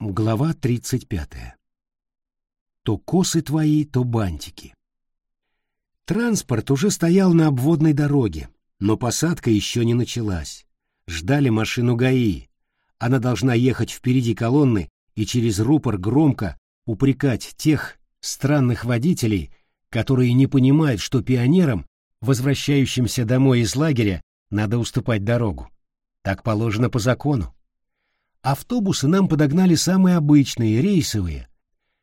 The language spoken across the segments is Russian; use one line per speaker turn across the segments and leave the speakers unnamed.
Глава 35. То косы твои, то бантики. Транспорт уже стоял на обводной дороге, но посадка еще не началась. Ждали машину ГАИ. Она должна ехать впереди колонны и через рупор громко упрекать тех странных водителей, которые не понимают, что пионерам, возвращающимся домой из лагеря, надо уступать дорогу. Так положено по закону. Автобусы нам подогнали самые обычные, рейсовые,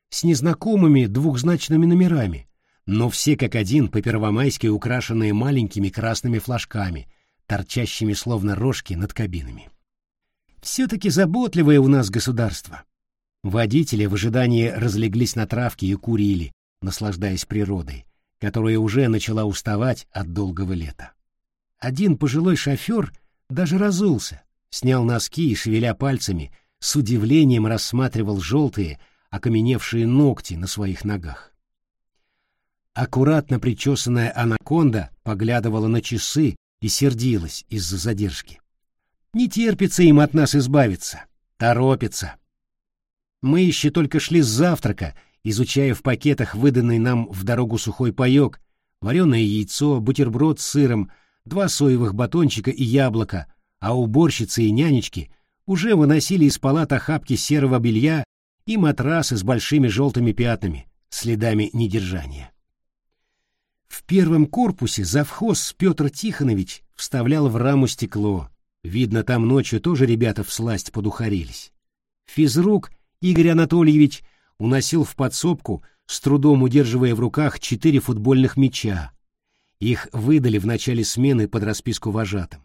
с незнакомыми двухзначными номерами, но все как один по-первомайски украшенные маленькими красными флажками, торчащими словно рожки над кабинами. Все-таки заботливое у нас государство. Водители в ожидании разлеглись на травке и курили, наслаждаясь природой, которая уже начала уставать от долгого лета. Один пожилой шофер даже разулся, снял носки и, шевеля пальцами, с удивлением рассматривал желтые, окаменевшие ногти на своих ногах. Аккуратно причесанная анаконда поглядывала на часы и сердилась из-за задержки. Не терпится им от нас избавиться, торопится. Мы еще только шли с завтрака, изучая в пакетах выданный нам в дорогу сухой паек, вареное яйцо, бутерброд с сыром, два соевых батончика и яблоко, а уборщицы и нянечки уже выносили из палат охапки серого белья и матрасы с большими желтыми пятнами, следами недержания. В первом корпусе завхоз Петр Тихонович вставлял в раму стекло. Видно, там ночью тоже ребята всласть подухарились. Физрук Игорь Анатольевич уносил в подсобку, с трудом удерживая в руках четыре футбольных мяча. Их выдали в начале смены под расписку вожатым.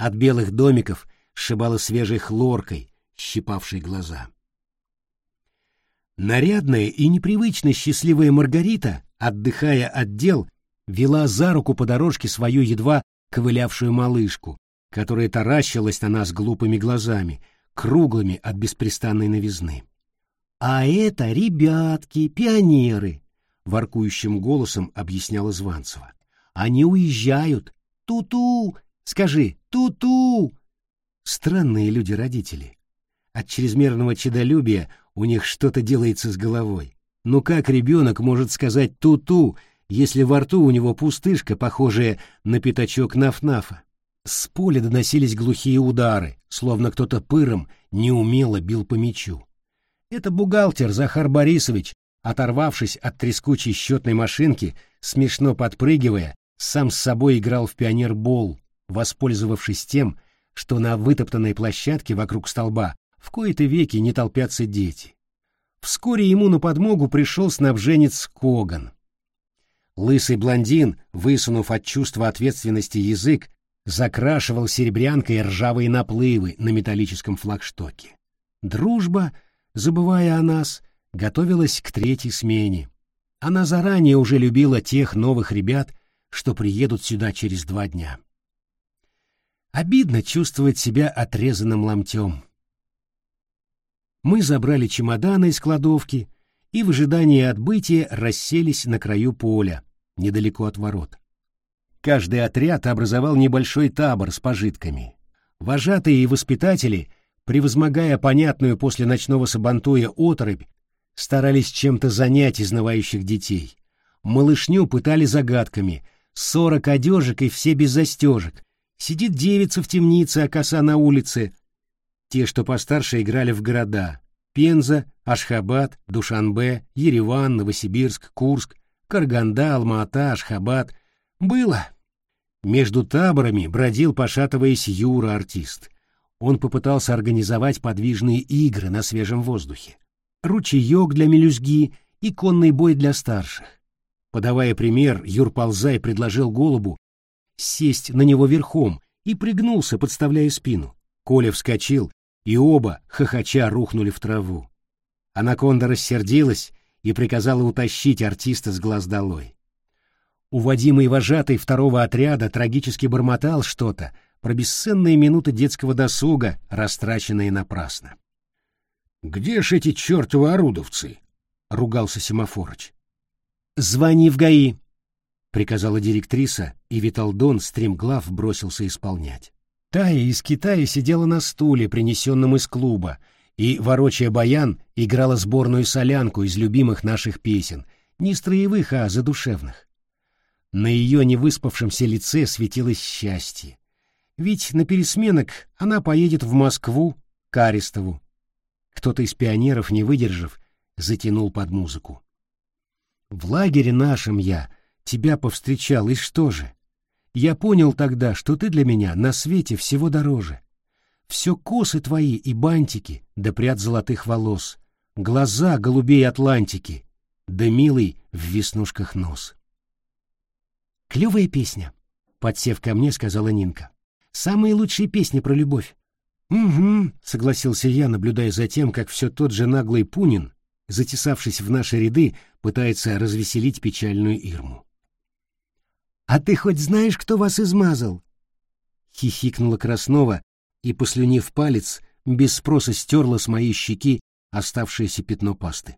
От белых домиков сшибало свежей хлоркой, щипавшей глаза. Нарядная и непривычно счастливая Маргарита, отдыхая от дел, вела за руку по дорожке свою едва ковылявшую малышку, которая таращилась на нас глупыми глазами, круглыми от беспрестанной новизны. «А это ребятки, пионеры!» — воркующим голосом объясняла Званцева. «Они уезжают! Ту-ту! Скажи, ту-ту!» Странные люди-родители. От чрезмерного чедолюбия у них что-то делается с головой. Но как ребенок может сказать «ту-ту», если во рту у него пустышка, похожая на пятачок наф-нафа? С поля доносились глухие удары, словно кто-то пыром неумело бил по мячу. Это бухгалтер Захар Борисович, оторвавшись от трескучей счетной машинки, смешно подпрыгивая, сам с собой играл в пионербол, воспользовавшись тем, что на вытоптанной площадке вокруг столба в кои-то веки не толпятся дети. Вскоре ему на подмогу пришел снабженец Коган. Лысый блондин, высунув от чувства ответственности язык, закрашивал серебрянкой ржавые наплывы на металлическом флагштоке. Дружба, забывая о нас, готовилась к третьей смене. Она заранее уже любила тех новых ребят, что приедут сюда через два дня. Обидно чувствовать себя отрезанным ломтем. Мы забрали чемоданы из кладовки и в ожидании отбытия расселись на краю поля, недалеко от ворот. Каждый отряд образовал небольшой табор с пожитками. Вожатые и воспитатели, превозмогая понятную после ночного сабантуя оторопь, старались чем-то занять изнывающих детей. Малышню пытали загадками, сорок одежек и все без застежек. Сидит девица в темнице, а коса на улице. Те, что постарше, играли в города. Пенза, Ашхабад, Душанбе, Ереван, Новосибирск, Курск, Карганда, Алма-Ата, Ашхабад, было. Между таборами бродил, пошатываясь, Юра-артист. Он попытался организовать подвижные игры на свежем воздухе. Ручеек для мелюзги и конный бой для старших. Подавая пример, Юр Ползай предложил голубу сесть на него верхом и пригнулся, подставляя спину. Коля вскочил, и оба, хохоча, рухнули в траву. Анаконда рассердилась и приказала утащить артиста с глаз долой. Уводимый вожатый второго отряда трагически бормотал что-то про бесценные минуты детского досуга, растраченные напрасно. «Где ж эти чертовы орудовцы?» — ругался Семафорыч. «Звони в ГАИ», — приказала директриса, и Виталдон стремглав бросился исполнять. Тая из Китая сидела на стуле, принесенном из клуба, и, ворочая баян, играла сборную солянку из любимых наших песен, не строевых, а задушевных. На ее невыспавшемся лице светилось счастье. Ведь на пересменок она поедет в Москву к Арестову. Кто-то из пионеров, не выдержав, затянул под музыку. В лагере нашем я тебя повстречал, и что же? Я понял тогда, что ты для меня на свете всего дороже. Все косы твои и бантики, да пряд золотых волос, глаза голубей Атлантики, да милый в веснушках нос. Клевая песня, подсев ко мне, сказала Нинка. Самые лучшие песни про любовь. «Угу», — согласился я, наблюдая за тем, как все тот же наглый Пунин, затесавшись в наши ряды, пытается развеселить печальную Ирму. «А ты хоть знаешь, кто вас измазал?» Хихикнула Краснова и, послюнив палец, без спроса стерла с моей щеки оставшееся пятно пасты.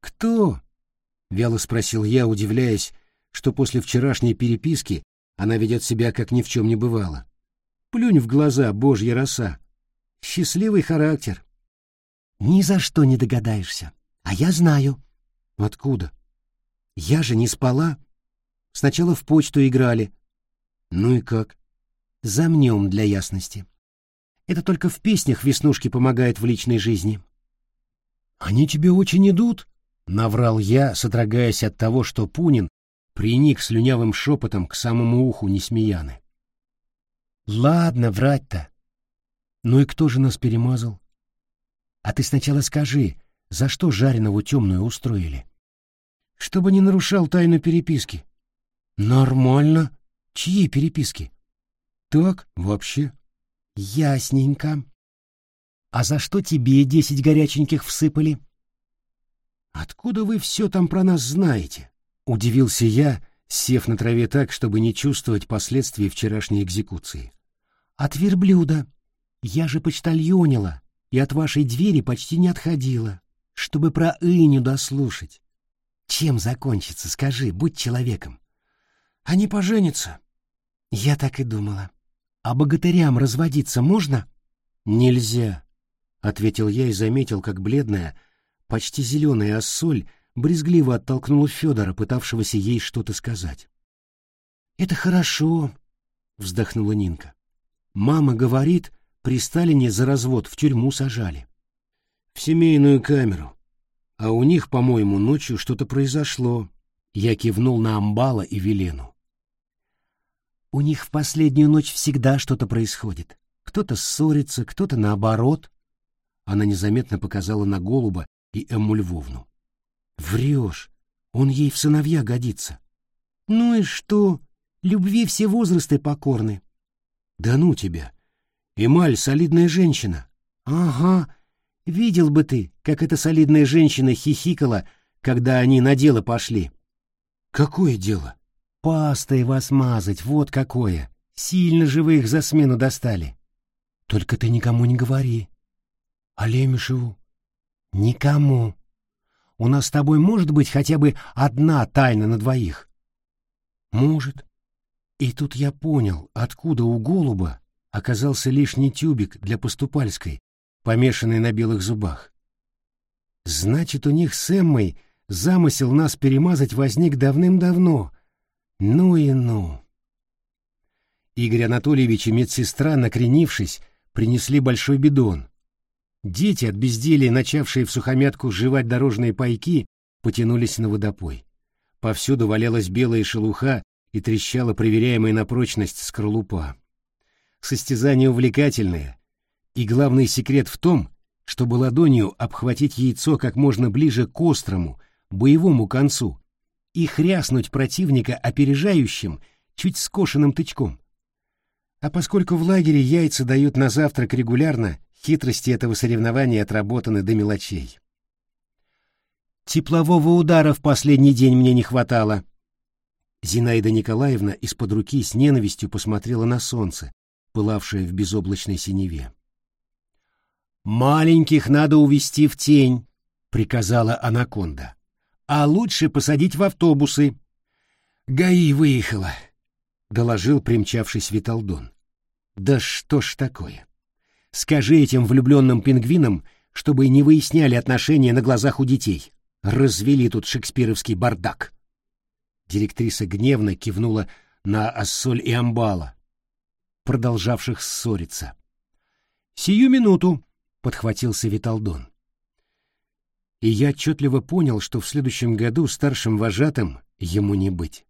«Кто?» — вяло спросил я, удивляясь, что после вчерашней переписки она ведет себя, как ни в чем не бывало. Плюнь в глаза, божья роса. Счастливый характер. Ни за что не догадаешься. А я знаю. Откуда? Я же не спала. Сначала в почту играли. Ну и как? Замнем для ясности. Это только в песнях веснушки помогают в личной жизни. Они тебе очень идут? Наврал я, содрогаясь от того, что Пунин приник слюнявым шепотом к самому уху Несмеяны. Ладно, врать-то. Ну и кто же нас перемазал? А ты сначала скажи, за что Жаринову темную устроили? Чтобы не нарушал тайну переписки. Нормально. Чьи переписки? Так, вообще. Ясненько. А за что тебе десять горяченьких всыпали? Откуда вы все там про нас знаете? Удивился я, сев на траве так, чтобы не чувствовать последствий вчерашней экзекуции. От верблюда. Я же почтальонила и от вашей двери почти не отходила, чтобы про Иню дослушать. Чем закончится, скажи, будь человеком. Они поженятся. Я так и думала. А богатырям разводиться можно? Нельзя, — ответил я и заметил, как бледная, почти зеленая ассоль брезгливо оттолкнула Федора, пытавшегося ей что-то сказать. «Это хорошо», — вздохнула Нинка. Мама говорит, при Сталине за развод в тюрьму сажали. В семейную камеру. А у них, по-моему, ночью что-то произошло. Я кивнул на Амбала и Велену. У них в последнюю ночь всегда что-то происходит. Кто-то ссорится, кто-то наоборот. Она незаметно показала на Голуба и Эмму Львовну. Врешь, он ей в сыновья годится. Ну и что? Любви все возрасты покорны. Да ну тебя. Эмаль — солидная женщина. Ага. Видел бы ты, как эта солидная женщина хихикала, когда они на дело пошли. Какое дело? Пастой вас мазать, вот какое. Сильно живых за смену достали. Только ты никому не говори. А Лемешеву? Никому. У нас с тобой может быть хотя бы одна тайна на двоих? Может. И тут я понял, откуда у голуба оказался лишний тюбик для поступальской, помешанный на белых зубах. Значит, у них с Эммой замысел нас перемазать возник давным-давно. Ну и ну. Игорь Анатольевич и медсестра, накренившись, принесли большой бидон. Дети, от безделия начавшие в сухомятку жевать дорожные пайки, потянулись на водопой. Повсюду валялась белая шелуха и трещала проверяемая на прочность скорлупа. Состязание увлекательное, и главный секрет в том, чтобы ладонью обхватить яйцо как можно ближе к острому, боевому концу и хряснуть противника опережающим, чуть скошенным тычком. А поскольку в лагере яйца дают на завтрак регулярно, хитрости этого соревнования отработаны до мелочей. Теплового удара в последний день мне не хватало, Зинаида Николаевна из-под руки с ненавистью посмотрела на солнце, пылавшее в безоблачной синеве. «Маленьких надо увести в тень», — приказала анаконда. «А лучше посадить в автобусы». «ГАИ выехала», — доложил примчавшись Виталдон. «Да что ж такое? Скажи этим влюбленным пингвинам, чтобы не выясняли отношения на глазах у детей. Развели тут шекспировский бардак. Директриса гневно кивнула на Ассоль и Амбала, продолжавших ссориться. «Сию минуту!» — подхватился Виталдон. И я отчетливо понял, что в следующем году старшим вожатым ему не быть.